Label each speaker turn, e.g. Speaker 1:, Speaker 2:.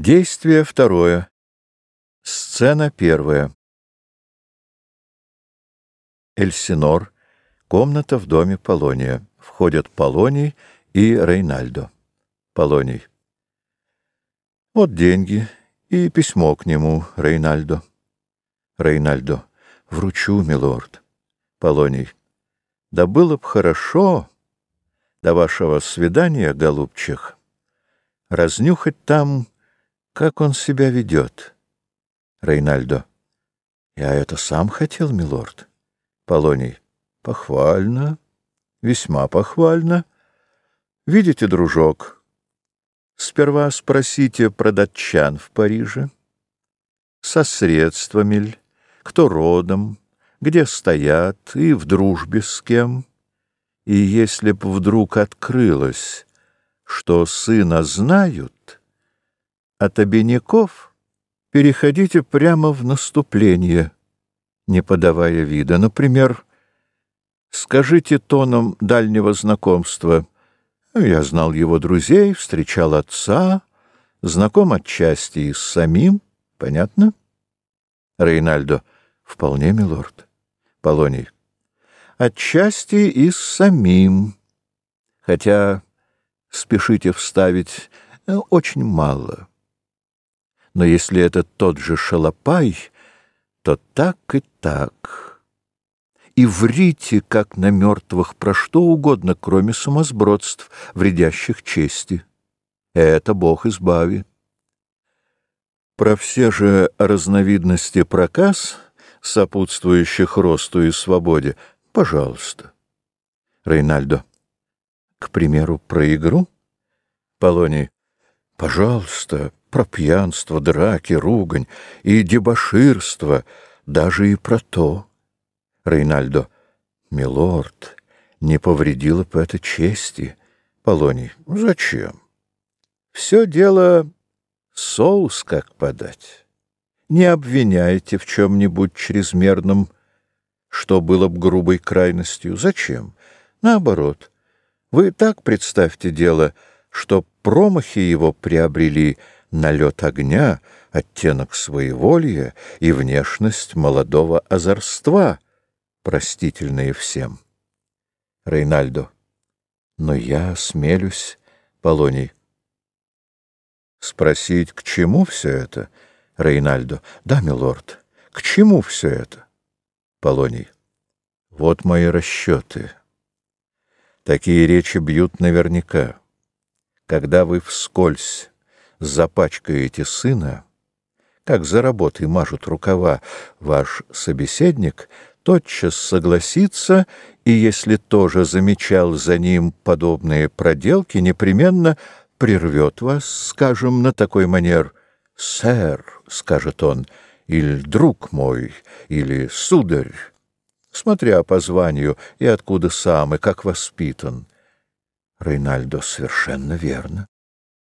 Speaker 1: Действие второе. Сцена первая. Эльсинор. Комната в доме Полония. Входят Полоний и Рейнальдо. Полоний. Вот деньги и письмо к нему, Рейнальдо. Рейнальдо. Вручу, милорд. Полоний. Да было б хорошо до вашего свидания, голубчик, разнюхать там как он себя ведет? Рейнальдо. Я это сам хотел, милорд. Полоний. Похвально, весьма похвально. Видите, дружок, сперва спросите про датчан в Париже. Со средствами ль, кто родом, где стоят и в дружбе с кем. И если б вдруг открылось, что сына знают, от обиняков переходите прямо в наступление, не подавая вида. Например, скажите тоном дальнего знакомства «Я знал его друзей, встречал отца, знаком отчасти и с самим». Понятно? Рейнальдо. Вполне, милорд. Полоний. Отчасти и с самим. Хотя спешите вставить э, очень мало. Но если это тот же шалопай, то так и так. И врите, как на мертвых, про что угодно, кроме сумасбродств, вредящих чести. Это Бог избави. Про все же разновидности проказ, сопутствующих росту и свободе, пожалуйста. Рейнальдо. К примеру, про игру? Полоний. Пожалуйста, про пьянство, драки, ругань и дебоширство, даже и про то. Рейнальдо. Милорд, не повредило бы это чести. Полоний. Зачем? Все дело соус как подать. Не обвиняйте в чем-нибудь чрезмерном, что было бы грубой крайностью. Зачем? Наоборот. Вы так представьте дело, что промахи его приобрели налет огня, оттенок своеволия и внешность молодого озорства, простительные всем. Рейнальдо. Но я смелюсь, Полоний. Спросить, к чему все это? Рейнальдо. Да, милорд, к чему все это? Полоний. Вот мои расчеты. Такие речи бьют наверняка. Когда вы вскользь запачкаете сына, как за работой мажут рукава, ваш собеседник тотчас согласится, и если тоже замечал за ним подобные проделки, непременно прервет вас, скажем, на такой манер «Сэр», — скажет он, — или «Друг мой», или «Сударь», смотря по званию и откуда сам, и как воспитан. Рейнальдо совершенно верно.